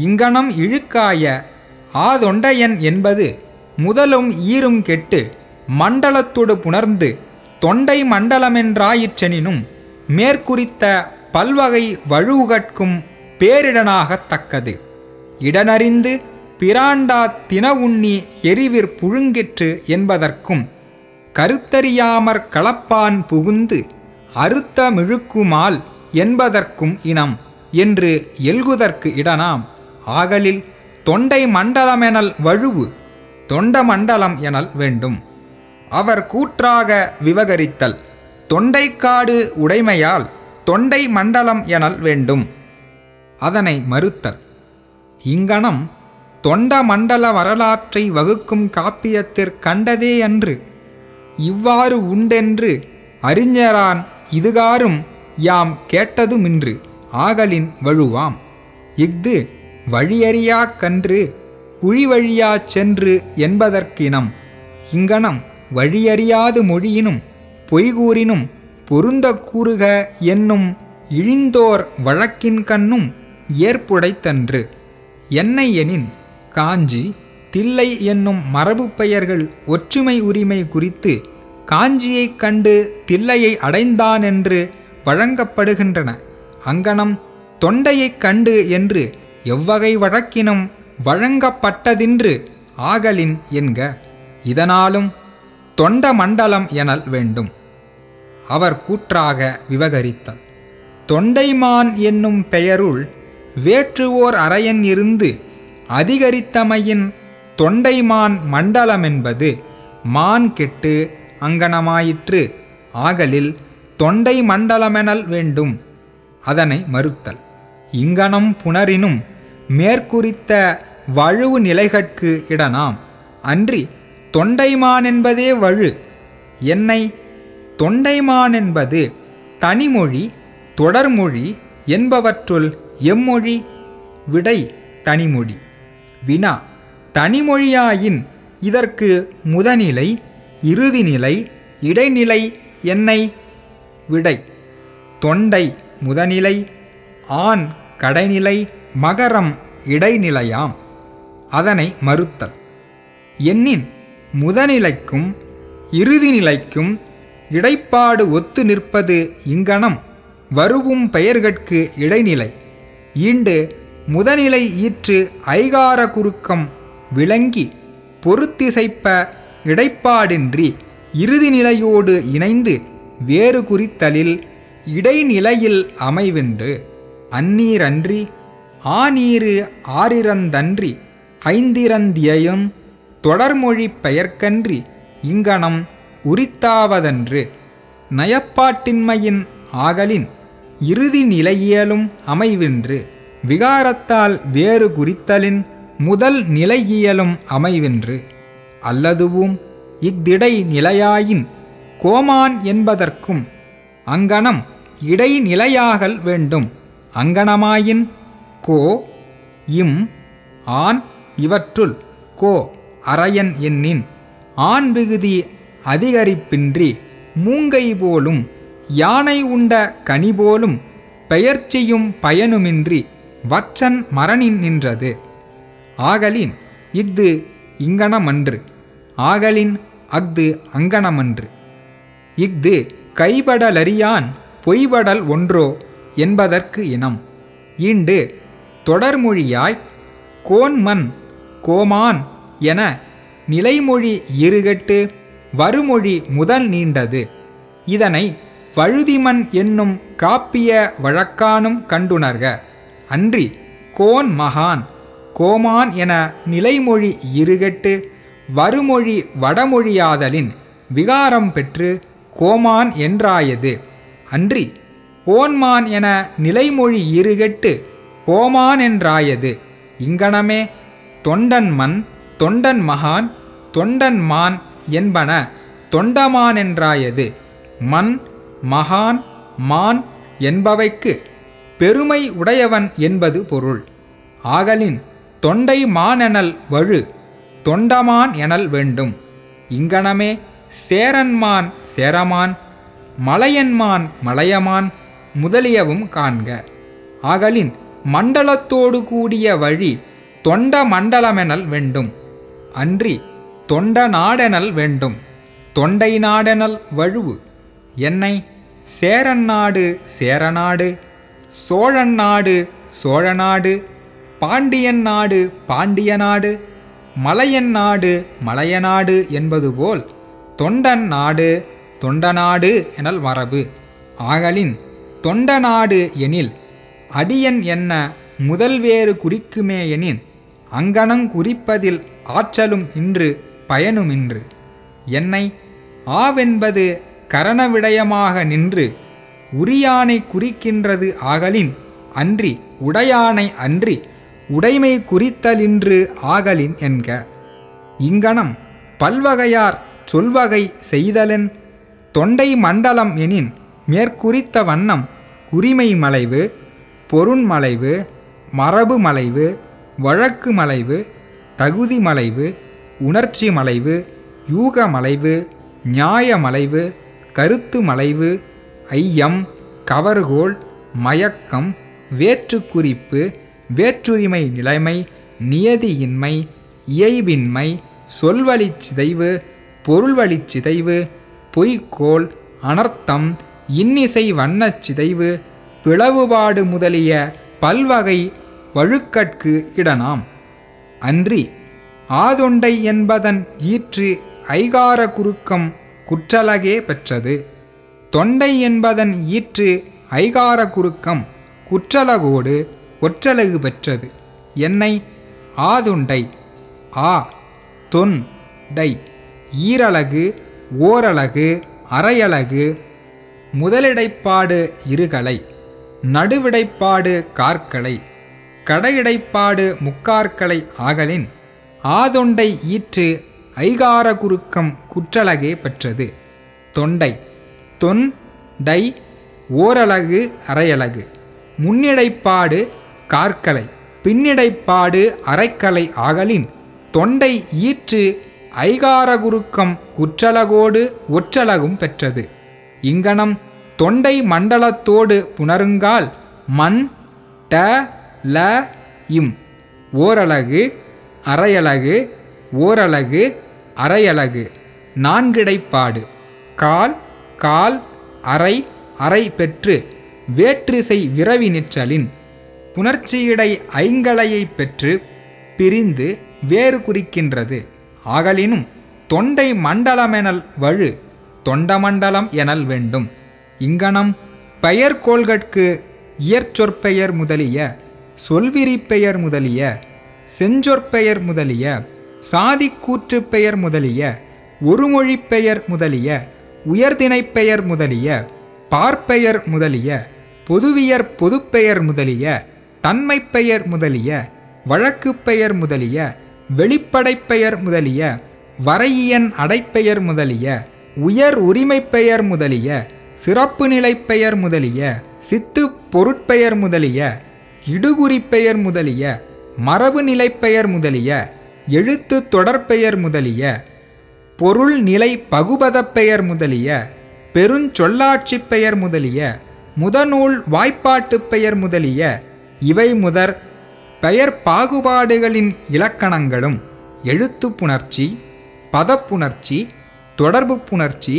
இங்கனம் இழுக்காய ஆதொண்டையன் என்பது முதலும் ஈரும் கெட்டு மண்டலத்தொடு புணர்ந்து தொண்டை மண்டலமென்றாயிற்றெனினும் மேற்குறித்த பல்வகை வழுவுகட்கும் பேரிடனாகத் தக்கது. இடனறிந்து பிராண்டா தினவுண்ணி எரிவிற் புழுங்கிற்று என்பதற்கும் கருத்தறியாமற் களப்பான் புகுந்து அறுத்த மிழுக்குமால் என்பதற்கும் இனம் என்று எல்குதற்கு இடனாம். ஆகலில் தொண்டை மண்டலம் எனல் வழுவு தொண்ட மண்டலம் எனல் வேண்டும். அவர் கூற்றாக விவகரித்தல் தொண்டைக்காடு உடைமையால் தொண்டை மண்டலம் எனல் வேண்டும். அதனை மறுத்தல் இங்கனம் தொண்ட மண்டல வரலாற்றை வகுக்கும் காப்பியத்திற்கண்டதே அன்று இவ்வாறு உண்டென்று அறிஞரான் இதுகாரும் யாம் கேட்டதுமின்று ஆகலின் வழுவாம். இஃது வழியறியாக் கன்று குழி வழியாச் சென்று என்பதற்கினம். இங்கனம் வழியறியாது மொழியினும் பொய்கூறினும் பொருந்த கூறுக என்னும் இழிந்தோர் வழக்கின் கண்ணும் ஏற்புடைத்தன்று. என்னை எனின் காஞ்சி தில்லை என்னும் மரபு பெயர்கள் ஒற்றுமை உரிமை குறித்து காஞ்சியைக் கண்டு தில்லையை அடைந்தானென்று வழங்கப்படுகின்றன. அங்கனம் தொண்டையைக் கண்டு என்று எவ்வகை வழக்கினும் வழங்கப்பட்டதின்று ஆகலின் என்க இதனாலும் தொண்ட மண்டலம் எனல் வேண்டும். அவர் கூற்றாக விவகரித்தல் தொண்டைமான் என்னும் பெயருள் வேற்றுவோர் அறையன் இருந்து அதிகரித்தமையின் தொண்டைமான் மண்டலமென்பது மான் கெட்டு அங்கனமாயிற்று ஆகலில் தொண்டை மண்டலமெனல் வேண்டும் அதனை மறுத்தல். இங்கனம் புணரினும் மேற்குறித்த வழுவு நிலைகட்கு இடனாம். அன்றி தொண்டைமானென்பதே வழு. என்னை தொண்டைமானென்பது தனிமொழி தொடர்மொழி என்பவற்றுள் எம்மொழி விடை தனிமொழி. வினா தனிமொழியாயின் இதற்கு முதநிலை இறுதிநிலை இடைநிலை என்னை விடை. தொண்டை முதநிலை ஆண் கடைநிலை மகரம் இடைநிலையாம். அதனை மறுத்தல். எண்ணின் முதநிலைக்கும் இறுதிநிலைக்கும் இடைப்பாடு ஒத்து நிற்பது இங்கனம் வருவும் பெயர்கட்கு இடைநிலை. ஈண்டு முதநிலை ஈற்று ஐகார குறுக்கம் விளங்கி பொறுத்திசைப்ப இடைப்பாடின்றி இறுதிநிலையோடு இணைந்து வேறு குறித்தலில் இடைநிலையில் அமைவென்று. அந்நீரன்றி ஆநீரு ஆறிரந்தன்றி ஐந்திரந்தியையும் தொடர்மொழி பெயர்க்கன்றி இங்கனம் உரித்தாவதன்று. நயப்பாட்டின்மையின் ஆகலின் இறுதி நிலையியலும் அமைவின்று. விகாரத்தால் வேறு குறித்தலின் முதல் நிலையியலும் அமைவின்று. அல்லதுவும் இத்திடை நிலையாயின் கோமான் என்பதற்கும் அங்கனம் இடைநிலையாகல் வேண்டும். அங்கனமாயின் கோ இம் ஆண் இவற்றுள் கோ அரையன் எண்ணின் ஆண் விகுதி அதிகரிப்பின்றி மூங்கை போலும் யானை உண்ட கனி போலும் பெயர்ச்சியும் பயனுமின்றி வச்சன் மரணின் நின்றது. ஆகலின் இஃது இங்கனமன்று ஆகலின் அஃது அங்கனமன்று. இஃது கைபடலறியான் பொய்படல் ஒன்றோ என்பதற்கு இனம். ஈண்டு தொடர்மொழியாய் கோன்மன் கோமான் என நிலைமொழி இருகட்டு வருமொழி முதல் நீண்டது. இதனை வழுதிமன் என்னும் காப்பிய வழக்கானும் கண்டுணர்க. அன்றி கோன் மகான் கோமான் என நிலைமொழி இருகட்டு வருமொழி வடமொழியாதலின் விகாரம் பெற்று கோமான் என்றாயது. அன்றி கோன்மான் என நிலைமொழி இருகட்டு கோமான் என்றாயது. இங்கனமே தொண்டன் தொண்டன் மகான் தொண்டன் மான் என்பன தொண்டமான் என்றாயது. மண் மகான் மான் என்பவைக்கு பெருமை உடையவன் என்பது பொருள். ஆகலின் தொண்டை மானெனல் வழு தொண்டமான் எனல் வேண்டும். இங்கனமே சேரன்மான் சேரமான் மலையன்மான் மலையமான் முதலியவும் காண்க. ஆகலின் மண்டலத்தோடு கூடிய வழி தொண்ட மண்டலமெனல் வேண்டும். அன்றி தொண்ட நாடெனல் வேண்டும். தொண்டை நாடெனல் வழுவு. என்னை சேரன் நாடு சேரநாடு சோழன் நாடு சோழநாடு பாண்டியன் நாடு பாண்டிய நாடு மலையன் நாடு மலையநாடு என்பது போல் தொண்டன் நாடு தொண்டநாடு எனல் மரபு. ஆகலின் தொண்டநாடு எனில் அடியன் என்ன முதல் வேறு குறிக்குமே எனின் அங்கனங் குறிப்பதில் ஆற்றலும் இன்று பயனுமின்று. என்னை ஆவென்பது கரணவிடயமாக நின்று உரியானை குறிக்கின்றது ஆகலின் அன்றி உடையானை அன்றி உடைமை குறித்தலின்று ஆகலின் என்க. இங்கனம் பல்வகையார் சொல்வகை செய்தலென் தொண்டை மண்டலம் எனின் மேற்குறித்த வண்ணம் உரிமை மலைவு பொருண்மலைவு மரபு மலைவு வழக்கு மலைவு தகுதி மலைவு உணர்ச்சி மலைவு யூக மலைவு நியாய மலைவு கருத்து மலைவு ஐயம் கவர்கோள் மயக்கம் வேற்றுக்குறிப்பு வேற்றுரிமை நிலைமை நியதியின்மை இயைபின்மை சொல்வழிச் சிதைவு பொருள்வழிச் சிதைவு அனர்த்தம் இன்னிசை வண்ணச் சிதைவு பிளவுபாடு முதலிய பல்வகை வழுக்கற்கு இடனாம். அன்றி ஆதொண்டை என்பதன் ஈற்று ஐகார குறுக்கம் குற்றலகே பெற்றது. தொண்டை என்பதன் ஈற்று ஐகார குறுக்கம் குற்றலகோடு ஒற்றலகு பெற்றது. என்னை ஆதுண்டை ஆ தொன் டை ஈரலகு ஓரலகு அரையலகு முதலிடைப்பாடு இருகலை நடுவிடைப்பாடு கார்களை கடையிடைப்பாடு முக்கார்களை ஆகலின் ஆதொண்டை ஈற்று ஐகார குறுக்கம் குற்றலகே பெற்றது. தொண்டை தொன் டை ஓரலகு அரையலகு. முன்னிடைப்பாடு கார்களை பின்னிடைப்பாடு அரைக்கலை ஆகலின் தொண்டை ஈற்று ஐகார குறுக்கம் குற்றலகோடு ஒற்றலகும் பெற்றது. இங்கனம் தொண்டை மண்டலத்தோடு புணருங்கால் மண் ட ல இம். ஓரலகு அரையலகு ஓரலகு அரையலகு. நான்கிடைப்பாடு. கால் கால் அரை அரை பெற்று வேற்றிசை விரவி நிற்றலின். புணர்ச்சியிடை ஐங்கலையை பெற்று பிரிந்து வேறு குறிக்கின்றது. ஆகலினும் தொண்டை மண்டலமெனல் வழு தொண்டமண்டலம் எனல் வேண்டும் இங்கனம் பெயர்கோள்கட்கு இயற்சொற்பெயர் முதலிய சொல்விரிப்பெயர் முதலிய செஞ்சொற்பெயர் முதலிய சாதிக்கூற்றுப் பெயர் முதலிய ஒருமொழிப் பெயர் முதலிய உயர்திணைப் பெயர் முதலிய பார்ப்பெயர் முதலிய பொதுவியற் பொதுப்பெயர் முதலிய தன்மைப்பெயர் முதலிய வழக்குப் பெயர் முதலிய வெளிப்படைப்பெயர் முதலிய வரையியன் அடைப்பெயர் முதலிய உயர் உரிமை பெயர் முதலிய சிறப்பு நிலைப்பெயர் முதலிய சித்து பொருட்பெயர் முதலிய இடுகுறிப் பெயர் முதலிய மரபு நிலைப்பெயர் முதலிய எழுத்து தொடர்பெயர் முதலிய பொருள் நிலை பகுபதப் பெயர் முதலிய பெருஞ்சொல்லாட்சி பெயர் முதலிய முதநூல் வாய்ப்பாட்டு பெயர் முதலிய இவை முதற் பெயர் பாகுபாடுகளின் இலக்கணங்களும் எழுத்து புணர்ச்சி பதப்புணர்ச்சி தொடர்பு புணர்ச்சி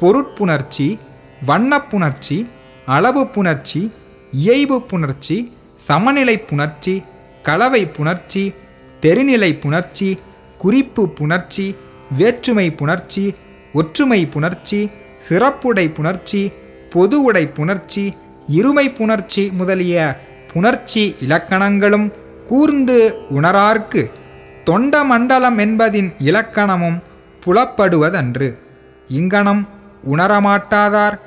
பொருட்புணர்ச்சி வண்ணப்புணர்ச்சி அளவு புணர்ச்சி இயைபு புணர்ச்சி சமநிலை புணர்ச்சி கலவை புணர்ச்சி தெரிநிலை புணர்ச்சி குறிப்பு புணர்ச்சி வேற்றுமை புணர்ச்சி ஒற்றுமை புணர்ச்சி சிறப்புடை புணர்ச்சி பொது உடை புணர்ச்சி இருமை புணர்ச்சி முதலிய புணர்ச்சி இலக்கணங்களும் கூர்ந்து உணரார்க்கு தொண்ட மண்டலம் என்பதின் இலக்கணமும் புலப்படுவதன்று. இங்கனம் உணரமாட்டாதார்.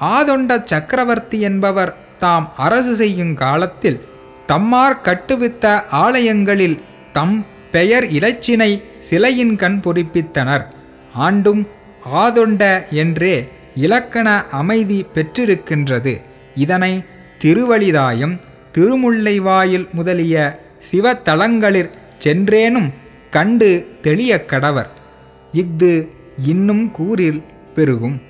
ஆதொண்ட சக்கரவர்த்தி என்பவர் தாம் அரசு செய்யும் காலத்தில் தம்மார் கட்டுவித்த ஆலயங்களில் தம் பெயர் இலச்சினை சிலையின் கண் பொறிப்பித்தனர். ஆண்டும் ஆதொண்ட என்றே இலக்கண அமைதி பெற்றிருக்கின்றது. இதனை திருவழிதாயம் திருமுல்லைவாயில் முதலிய சிவத்தலங்களிற் சென்றேனும் கண்டு தெளிய கடவர். இஃது இன்னும் கூறில் பெருகும்.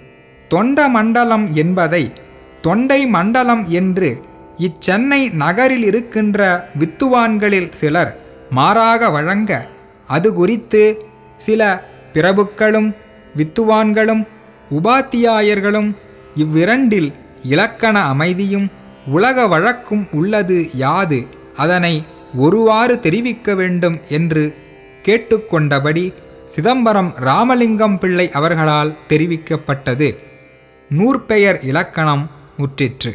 தொண்ட மண்டலம் என்பதை தொண்டை மண்டலம் என்று இச்சென்னை நகரில் இருக்கின்ற வித்துவான்களில் சிலர் மாறாக வழங்க அது குறித்து சில பிரபுக்களும் வித்துவான்களும் உபாத்தியாயர்களும் இவ்விரண்டில் இலக்கண அமைதியும் உலக வழக்கும் உள்ளது யாது அதனை ஒருவாறு தெரிவிக்க வேண்டும் என்று கேட்டுக்கொண்டபடி சிதம்பரம் ராமலிங்கம் பிள்ளை அவர்களால் தெரிவிக்கப்பட்டது. நூற்பெயர் இலக்கணம் முற்றிற்று.